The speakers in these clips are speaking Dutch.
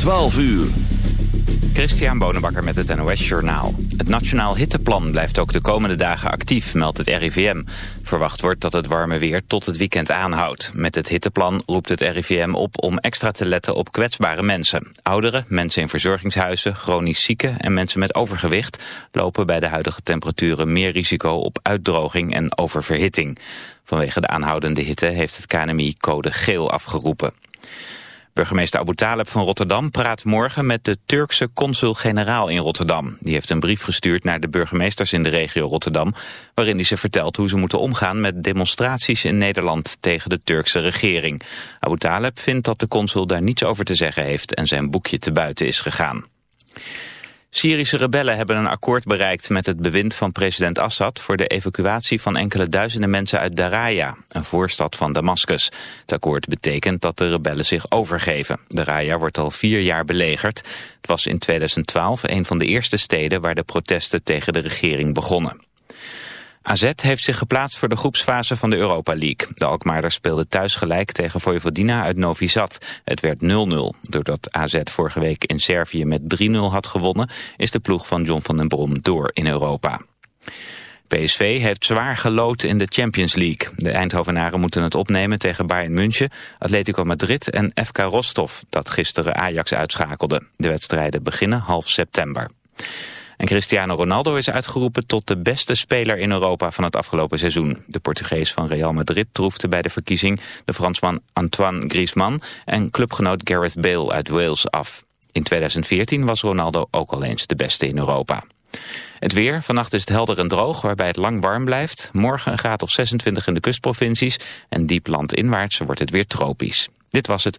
12 uur. Christian Bonenbakker met het NOS Journaal. Het Nationaal Hitteplan blijft ook de komende dagen actief, meldt het RIVM. Verwacht wordt dat het warme weer tot het weekend aanhoudt. Met het hitteplan roept het RIVM op om extra te letten op kwetsbare mensen. Ouderen, mensen in verzorgingshuizen, chronisch zieken en mensen met overgewicht... lopen bij de huidige temperaturen meer risico op uitdroging en oververhitting. Vanwege de aanhoudende hitte heeft het KNMI code geel afgeroepen. Burgemeester Abu Taleb van Rotterdam praat morgen met de Turkse consul-generaal in Rotterdam. Die heeft een brief gestuurd naar de burgemeesters in de regio Rotterdam... waarin hij ze vertelt hoe ze moeten omgaan met demonstraties in Nederland tegen de Turkse regering. Abu Taleb vindt dat de consul daar niets over te zeggen heeft en zijn boekje te buiten is gegaan. Syrische rebellen hebben een akkoord bereikt met het bewind van president Assad voor de evacuatie van enkele duizenden mensen uit Daraya, een voorstad van Damascus. Het akkoord betekent dat de rebellen zich overgeven. Daraya wordt al vier jaar belegerd. Het was in 2012 een van de eerste steden waar de protesten tegen de regering begonnen. AZ heeft zich geplaatst voor de groepsfase van de Europa League. De Alkmaarders speelden thuis gelijk tegen Vojvodina uit Novi Sad. Het werd 0-0. Doordat AZ vorige week in Servië met 3-0 had gewonnen... is de ploeg van John van den Brom door in Europa. PSV heeft zwaar gelood in de Champions League. De Eindhovenaren moeten het opnemen tegen Bayern München, Atletico Madrid en FK Rostov, dat gisteren Ajax uitschakelde. De wedstrijden beginnen half september. En Cristiano Ronaldo is uitgeroepen tot de beste speler in Europa van het afgelopen seizoen. De Portugees van Real Madrid troefde bij de verkiezing de Fransman Antoine Griezmann en clubgenoot Gareth Bale uit Wales af. In 2014 was Ronaldo ook al eens de beste in Europa. Het weer, vannacht is het helder en droog, waarbij het lang warm blijft. Morgen een graad of 26 in de kustprovincies en diep landinwaarts wordt het weer tropisch. Dit was het.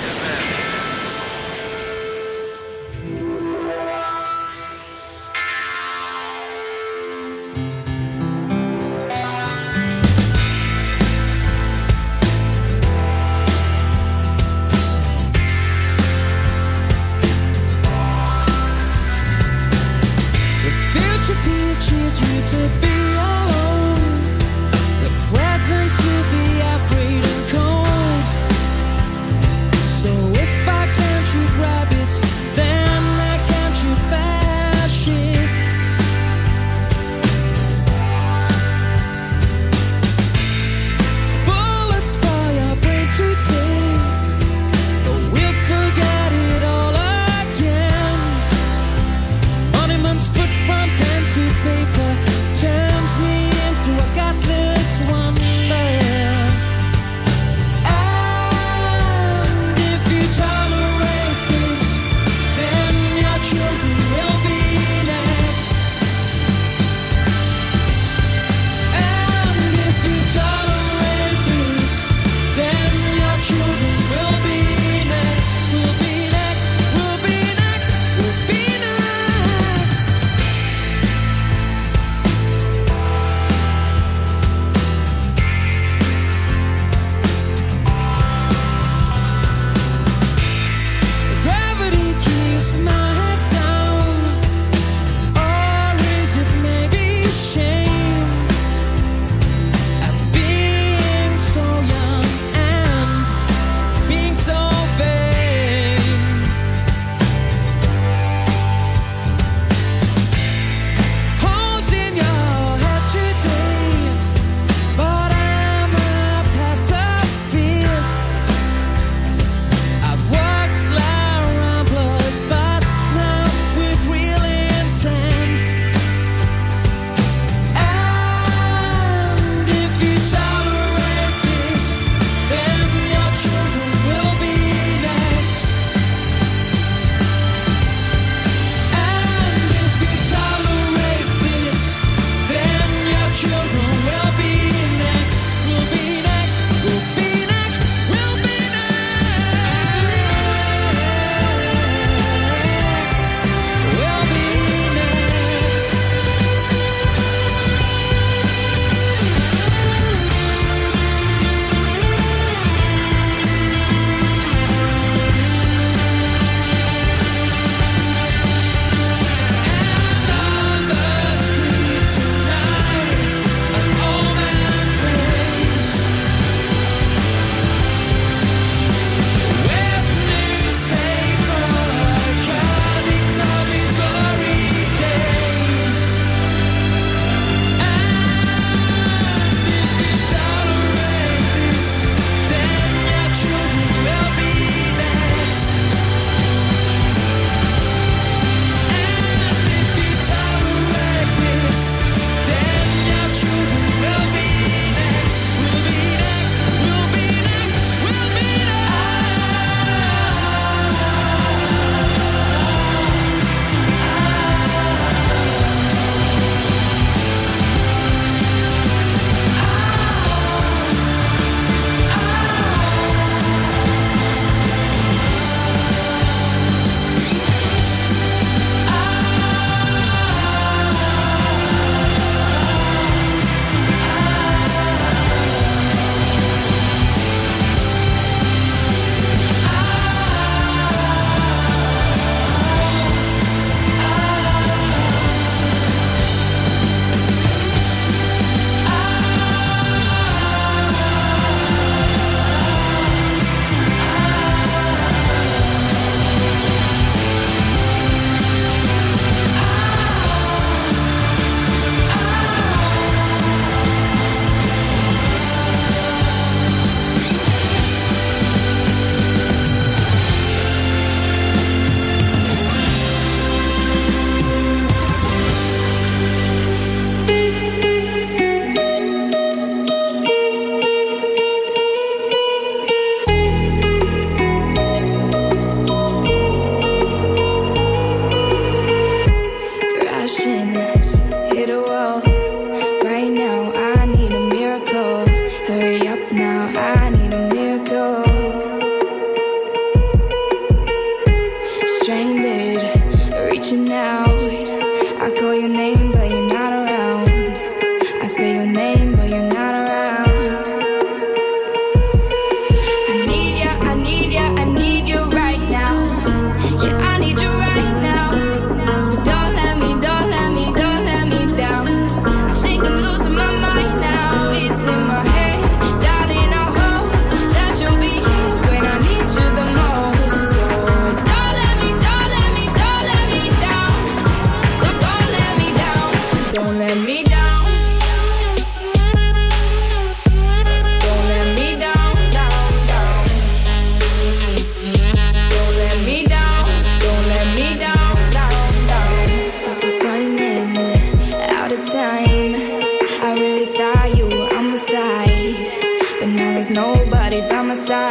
My side.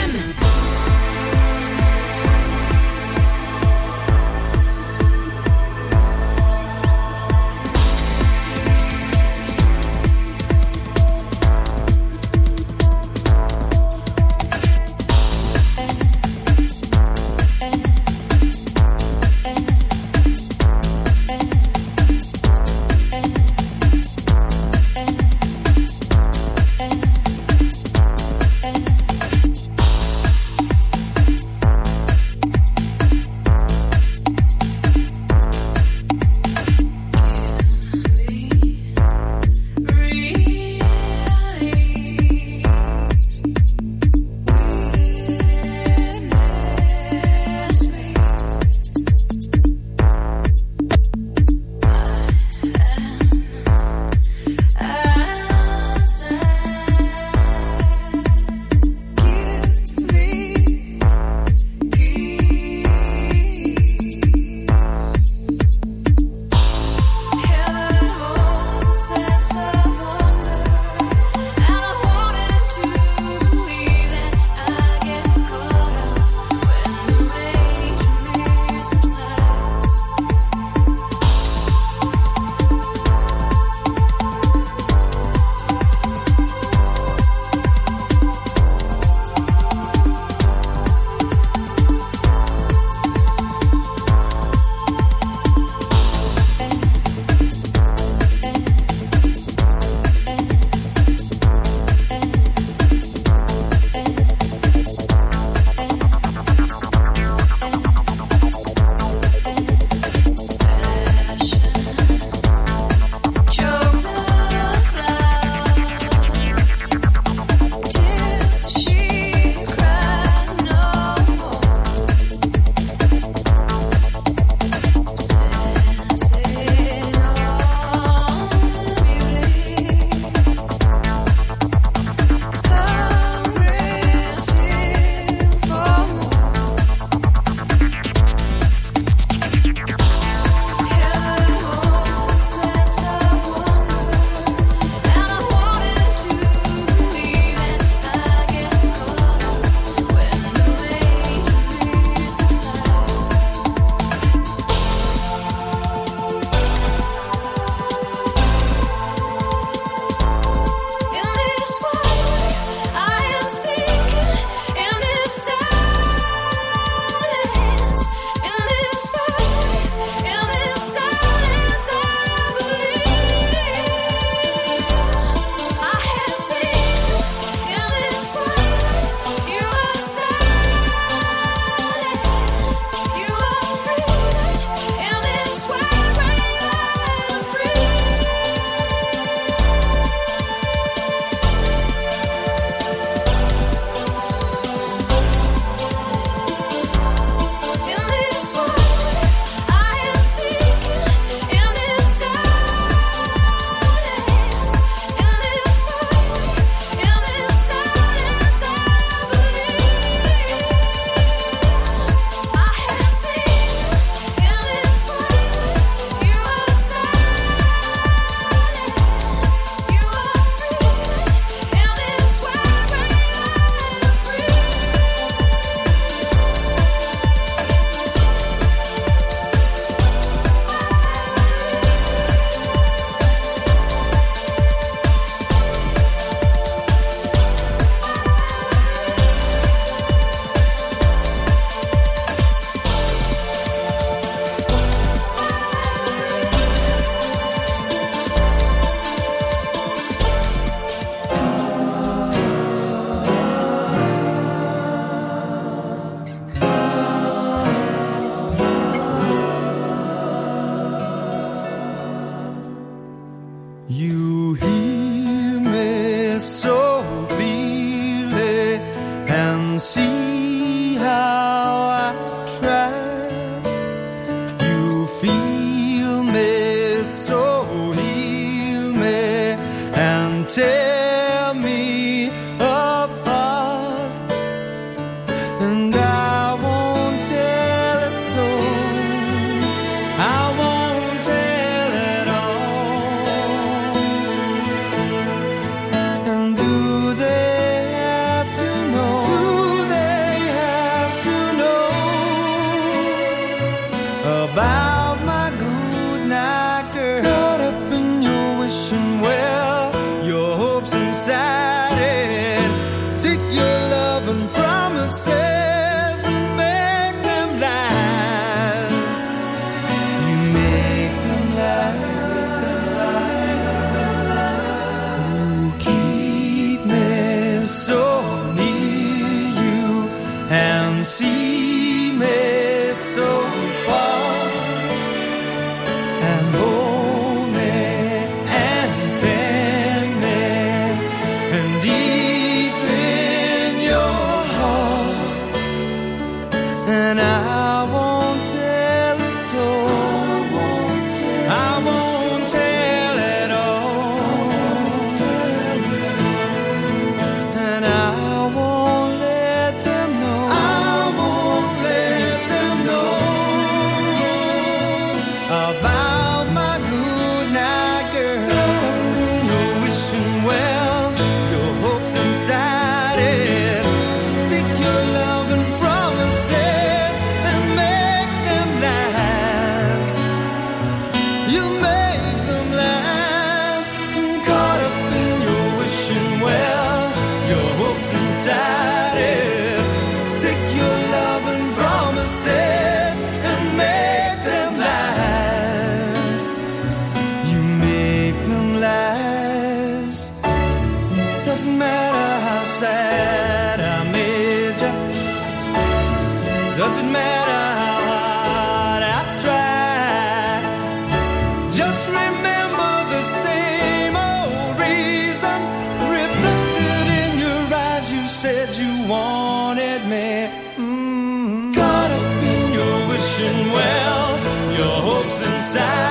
said you wanted me. Mm -hmm. Caught up in your wishing well, your hopes inside.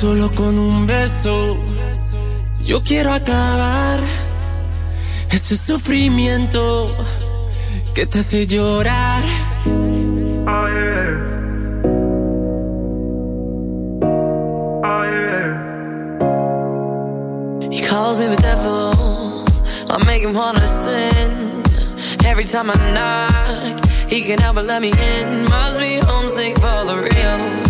solo con un beso. Yo quiero acabar ese sufrimiento que te hace llorar. Oh, yeah. Oh, yeah. He calls me the devil. I make him wanna sin. Every time I knock, he can help but let me in. Must be homesick for the real.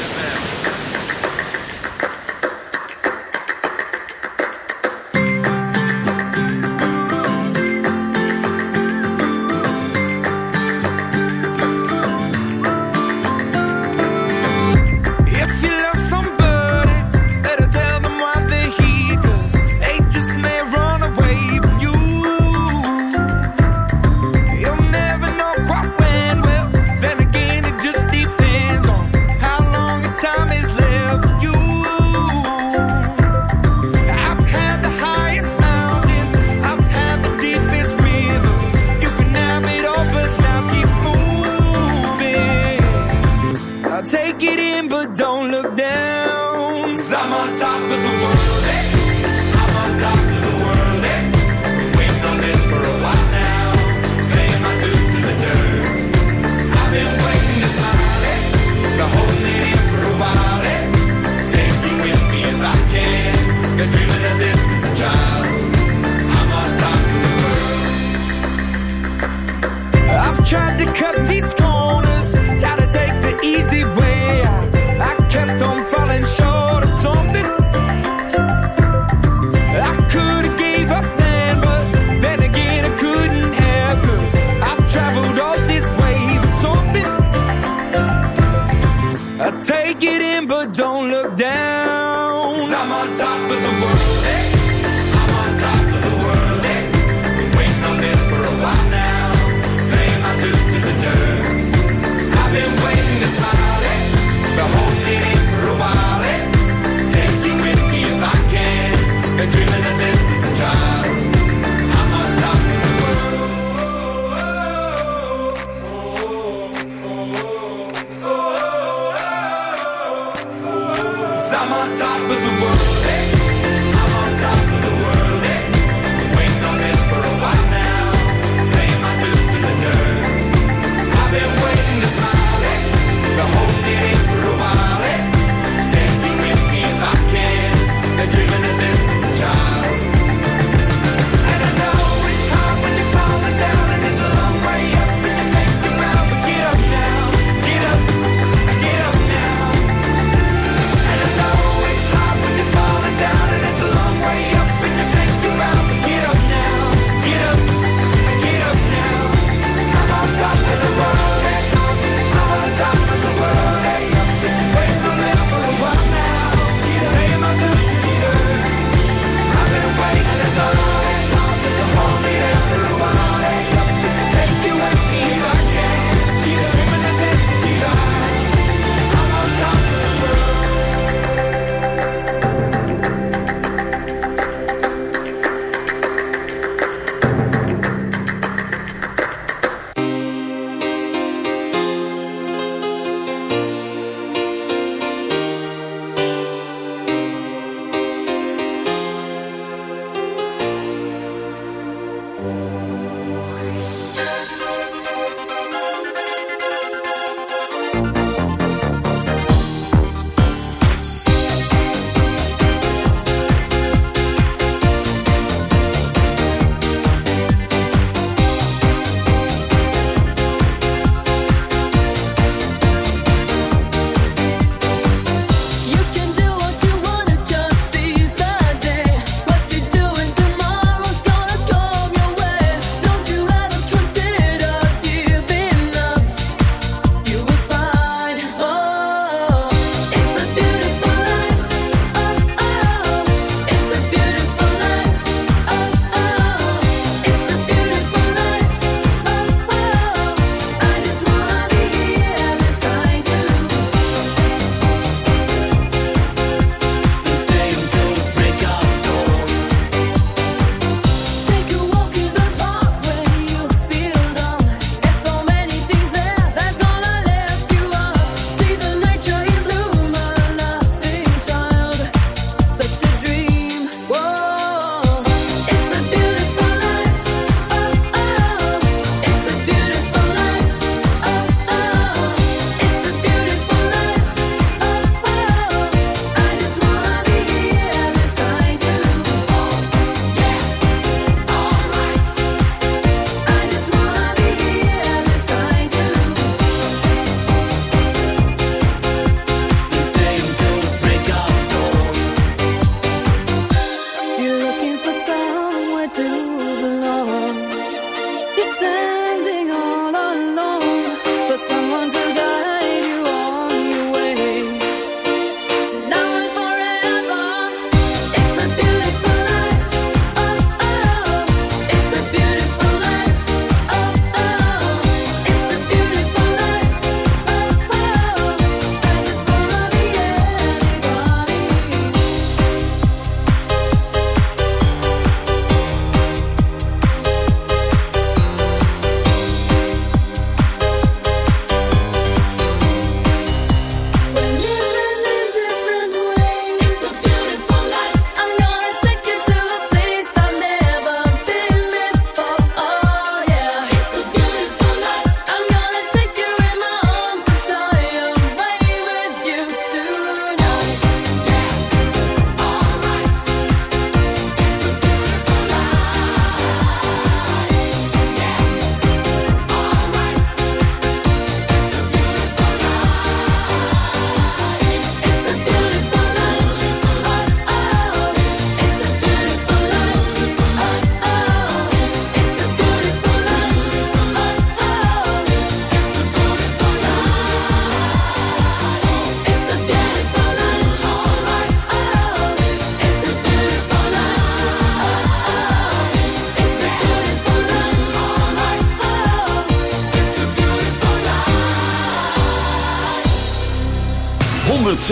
Top of the world.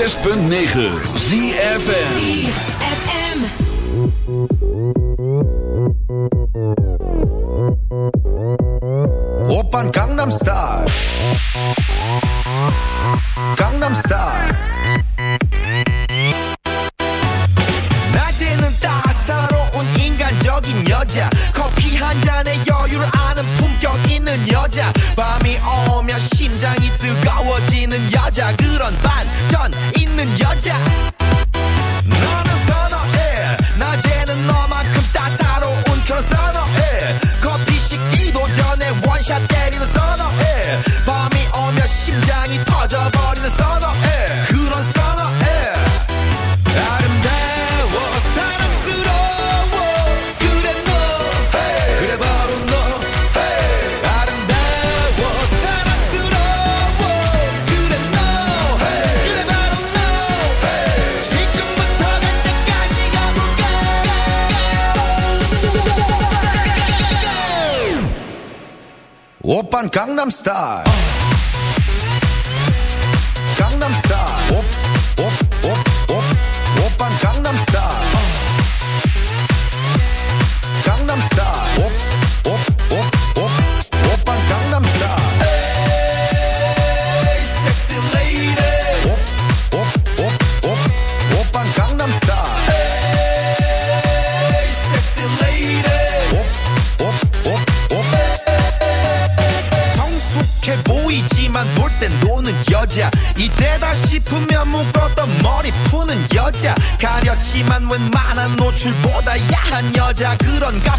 6.9 van Gangnam Style. 매출보다 야한 여자 그런가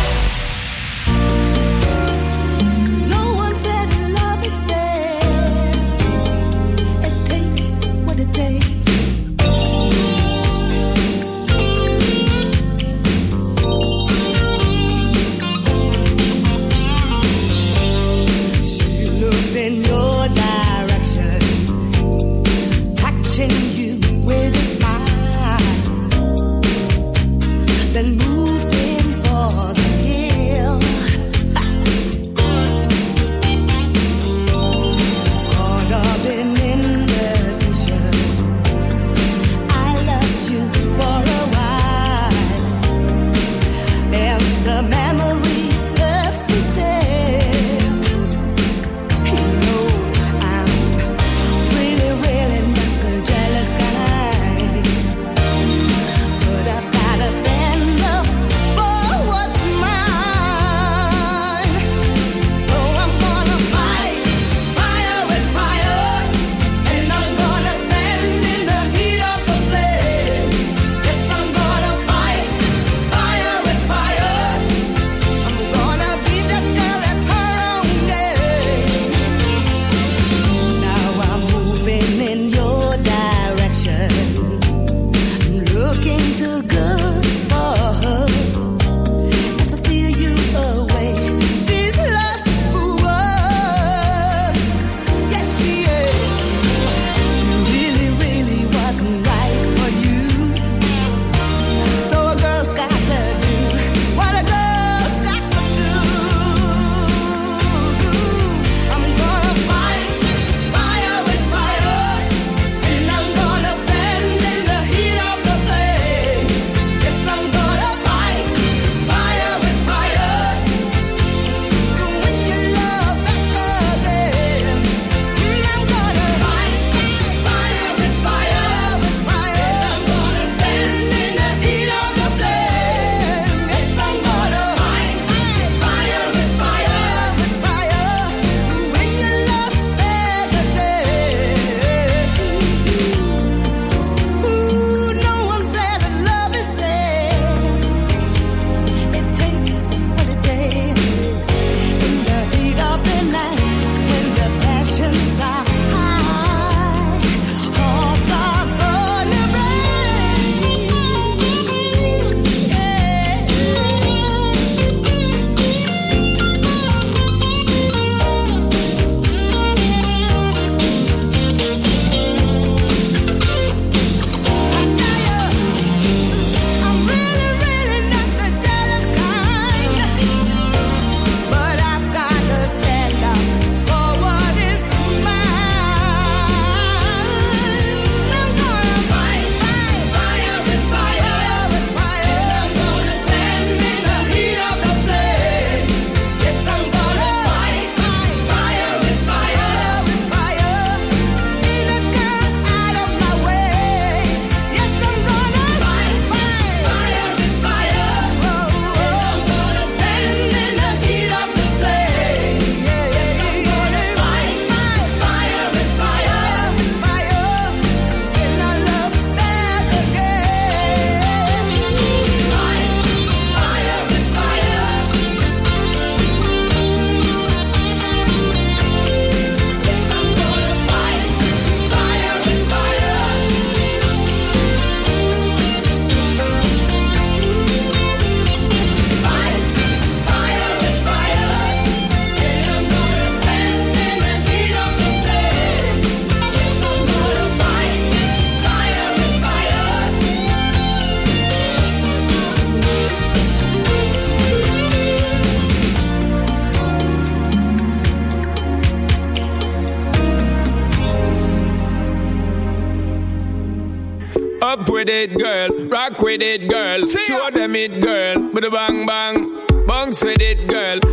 with it, girl. Show them it, girl. But the bang bang, bounce with it, girl.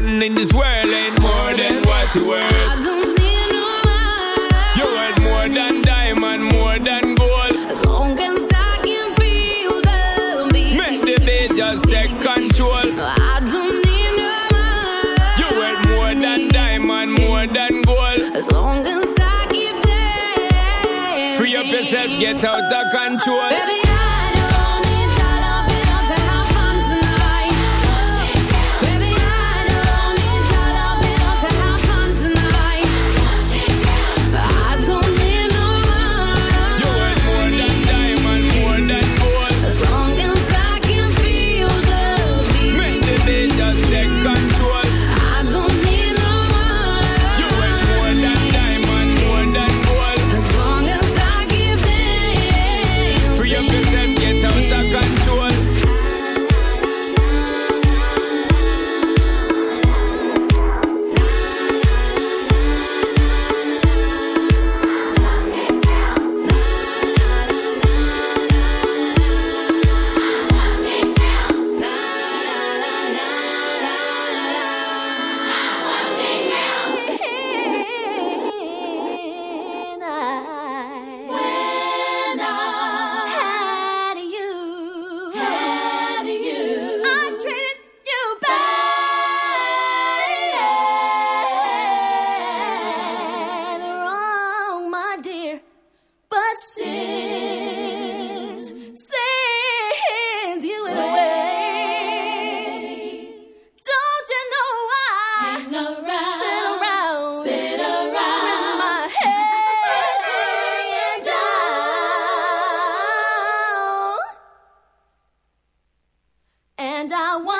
nothing in this world ain't more than what you worth. I don't need no money. You worth more than diamond, more than gold. As long as I can feel the beat. Make the beat just take control. I don't need no money. You worth more than diamond, more than gold. As long as I keep dancing. Free up yourself, get out of control. Baby, I and I want.